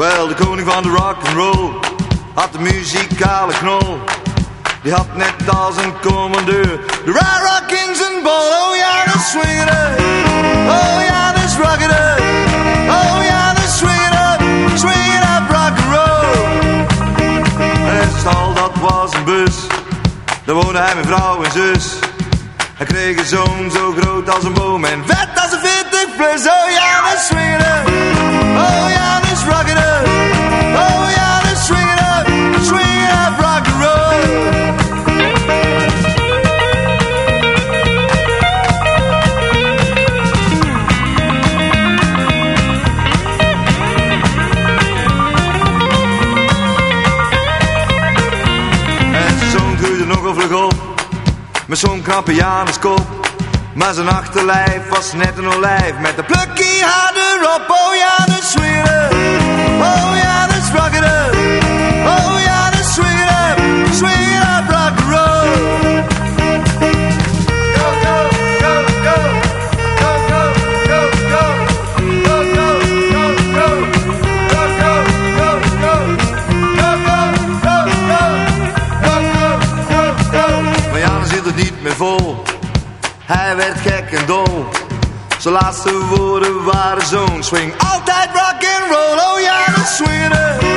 Wel, de koning van de rock and roll had de muzikale knol. Die had net als een commandeur de rare rock in bol. Oh ja, dat swing. Oh ja, up. Oh ja, dat swing it up. Rock and roll. En stal, dat was een bus. Daar woonde hij met vrouw en zus. Hij kreeg een zoon zo groot als een boom en vet als een 40 plus. Oh ja, dat swing Met zo'n knappe Januskop Maar zijn achterlijf was net een olijf. Met een plukkie haar Hij werd gek en dol Zijn laatste woorden waren zo'n swing. Altijd rock and roll Oh ja, dat swing